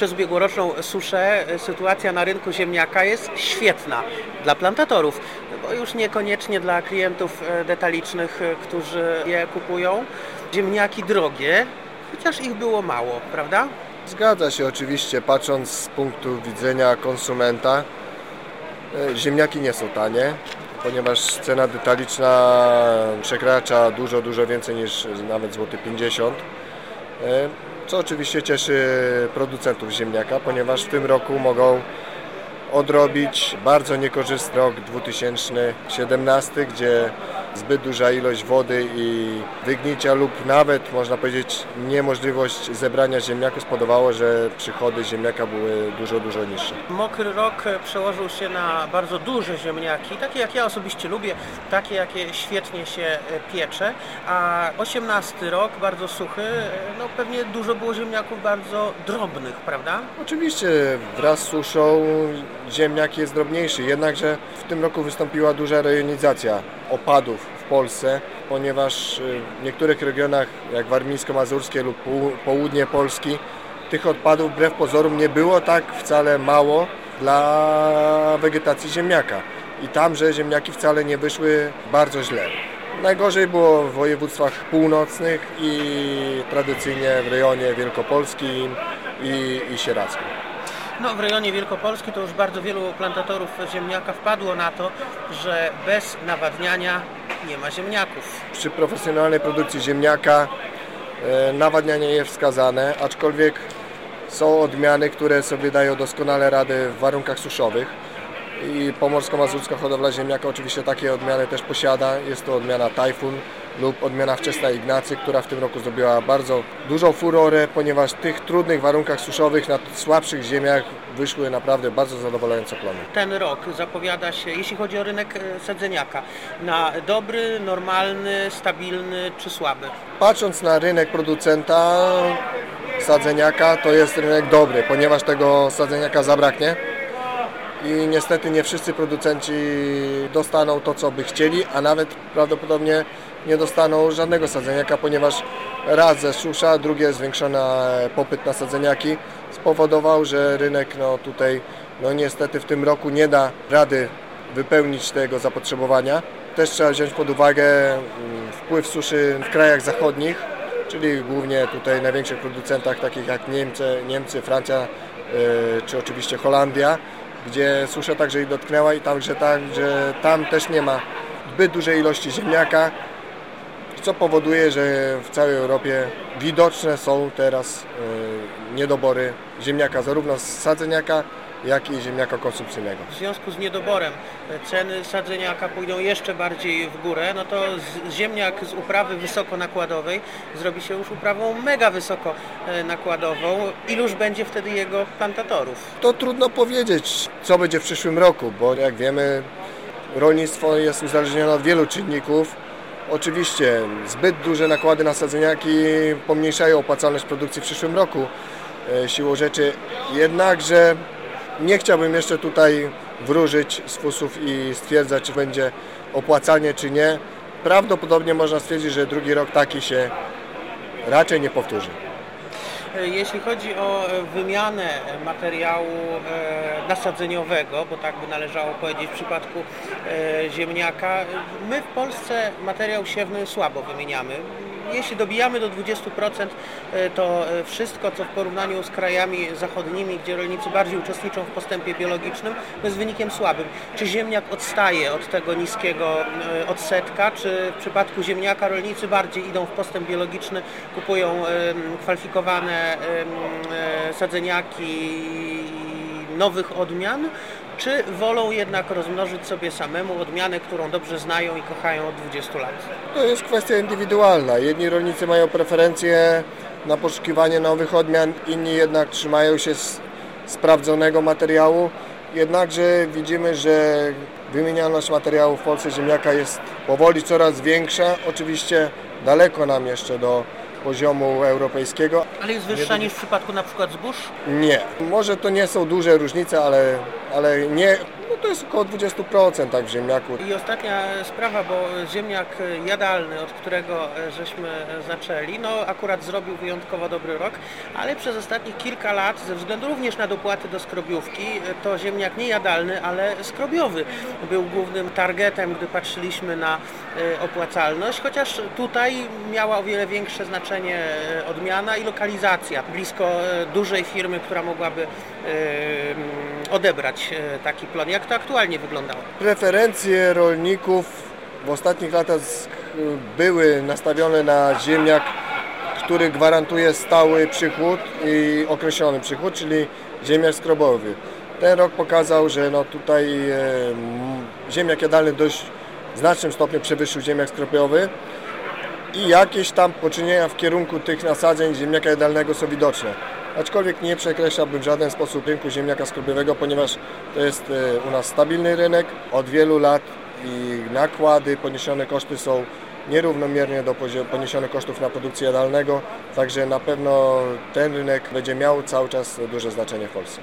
przez ubiegłoroczną suszę sytuacja na rynku ziemniaka jest świetna dla plantatorów, bo już niekoniecznie dla klientów detalicznych, którzy je kupują. Ziemniaki drogie, chociaż ich było mało, prawda? Zgadza się oczywiście, patrząc z punktu widzenia konsumenta, e, ziemniaki nie są tanie, ponieważ cena detaliczna przekracza dużo, dużo więcej niż nawet złoty 50 e, co oczywiście cieszy producentów ziemniaka, ponieważ w tym roku mogą odrobić bardzo niekorzystny rok 2017, gdzie zbyt duża ilość wody i wygnicia lub nawet można powiedzieć niemożliwość zebrania ziemniaku spowodowało, że przychody ziemniaka były dużo, dużo niższe. Mokry rok przełożył się na bardzo duże ziemniaki, takie jak ja osobiście lubię, takie jakie świetnie się piecze, a 18 rok bardzo suchy, no pewnie dużo było ziemniaków bardzo drobnych, prawda? Oczywiście wraz z suszą ziemniak jest drobniejszy, jednakże w tym roku wystąpiła duża rejonizacja opadów Polsce, ponieważ y, w niektórych regionach, jak warmińsko-mazurskie lub południe Polski, tych odpadów wbrew pozorom nie było tak wcale mało dla wegetacji ziemniaka. I tamże ziemniaki wcale nie wyszły bardzo źle. Najgorzej było w województwach północnych i tradycyjnie w rejonie wielkopolskim i, i sieradzkim. No, w rejonie Wielkopolski to już bardzo wielu plantatorów ziemniaka wpadło na to, że bez nawadniania nie ma ziemniaków. Przy profesjonalnej produkcji ziemniaka e, nawadnianie jest wskazane, aczkolwiek są odmiany, które sobie dają doskonale radę w warunkach suszowych i Pomorsko-Mazurska Hodowla Ziemniaka oczywiście takie odmiany też posiada. Jest to odmiana Tajfun lub odmiana wczesna Ignacy, która w tym roku zrobiła bardzo dużą furorę, ponieważ w tych trudnych warunkach suszowych na słabszych ziemiach wyszły naprawdę bardzo zadowalające plony. Ten rok zapowiada się, jeśli chodzi o rynek e, sadzeniaka, na dobry, normalny, stabilny czy słaby? Patrząc na rynek producenta sadzeniaka, to jest rynek dobry, ponieważ tego sadzeniaka zabraknie i niestety nie wszyscy producenci dostaną to, co by chcieli, a nawet prawdopodobnie nie dostaną żadnego sadzeniaka, ponieważ raz ze susza, drugie zwiększony popyt na sadzeniaki spowodował, że rynek no, tutaj no, niestety w tym roku nie da rady wypełnić tego zapotrzebowania. Też trzeba wziąć pod uwagę mm, wpływ suszy w krajach zachodnich, czyli głównie tutaj największych producentach takich jak Niemcy, Niemcy Francja yy, czy oczywiście Holandia gdzie susza także i dotknęła i także tak, że tam też nie ma zbyt dużej ilości ziemniaka, co powoduje, że w całej Europie widoczne są teraz e, niedobory ziemniaka, zarówno z sadzeniaka, jak i ziemniaka konsumpcyjnego. W związku z niedoborem ceny sadzeniaka pójdą jeszcze bardziej w górę, no to ziemniak z uprawy wysokonakładowej zrobi się już uprawą mega wysoko e. Iluż będzie wtedy jego plantatorów? To trudno powiedzieć, co będzie w przyszłym roku, bo jak wiemy, rolnictwo jest uzależnione od wielu czynników. Oczywiście zbyt duże nakłady na sadzeniaki pomniejszają opłacalność produkcji w przyszłym roku e, siłą rzeczy. Jednakże nie chciałbym jeszcze tutaj wróżyć z fusów i stwierdzać, czy będzie opłacalnie, czy nie. Prawdopodobnie można stwierdzić, że drugi rok taki się raczej nie powtórzy. Jeśli chodzi o wymianę materiału e, nasadzeniowego, bo tak by należało powiedzieć w przypadku e, ziemniaka, my w Polsce materiał siewny słabo wymieniamy jeśli dobijamy do 20%, e, to e, wszystko, co w porównaniu z krajami zachodnimi, gdzie rolnicy bardziej uczestniczą w postępie biologicznym, jest wynikiem słabym. Czy ziemniak odstaje od tego niskiego e, odsetka, czy w przypadku ziemniaka rolnicy bardziej idą w postęp biologiczny, kupują kwalifikowane sadzeniaki nowych odmian, czy wolą jednak rozmnożyć sobie samemu odmianę, którą dobrze znają i kochają od 20 lat? To jest kwestia indywidualna. Jedni rolnicy mają preferencje na poszukiwanie nowych odmian, inni jednak trzymają się sprawdzonego materiału. Jednakże widzimy, że wymienialność materiału w Polsce ziemniaka jest powoli coraz większa. Oczywiście daleko nam jeszcze do poziomu europejskiego. Ale jest wyższa niż w przypadku na przykład zbóż? Nie. Może to nie są duże różnice, ale, ale nie, to jest około 20% tak w ziemniaku. I ostatnia sprawa, bo ziemniak jadalny, od którego e, żeśmy e, zaczęli, no akurat zrobił wyjątkowo dobry rok, ale przez ostatnich kilka lat, ze względu również na dopłaty do skrobiówki, e, to ziemniak nie jadalny, ale skrobiowy był głównym targetem, gdy patrzyliśmy na opłacalność, chociaż tutaj miała o wiele większe znaczenie odmiana i lokalizacja blisko dużej firmy, która mogłaby odebrać e, taki plon. Jak to aktualnie wyglądało? Preferencje rolników w ostatnich latach były nastawione na ziemniak, który gwarantuje stały przychód i określony przychód, czyli ziemniak skrobowy. Ten rok pokazał, że no tutaj e, ziemniak jadalny w dość znacznym stopniu przewyższył ziemniak skropiowy i jakieś tam poczynienia w kierunku tych nasadzeń ziemniaka jadalnego są widoczne. Aczkolwiek nie przekreślałbym w żaden sposób rynku ziemniaka skrobiowego, ponieważ to jest e, u nas stabilny rynek od wielu lat i nakłady, poniesione koszty są nierównomiernie do poniesionych kosztów na produkcję jadalnego, także na pewno ten rynek będzie miał cały czas duże znaczenie w Polsce.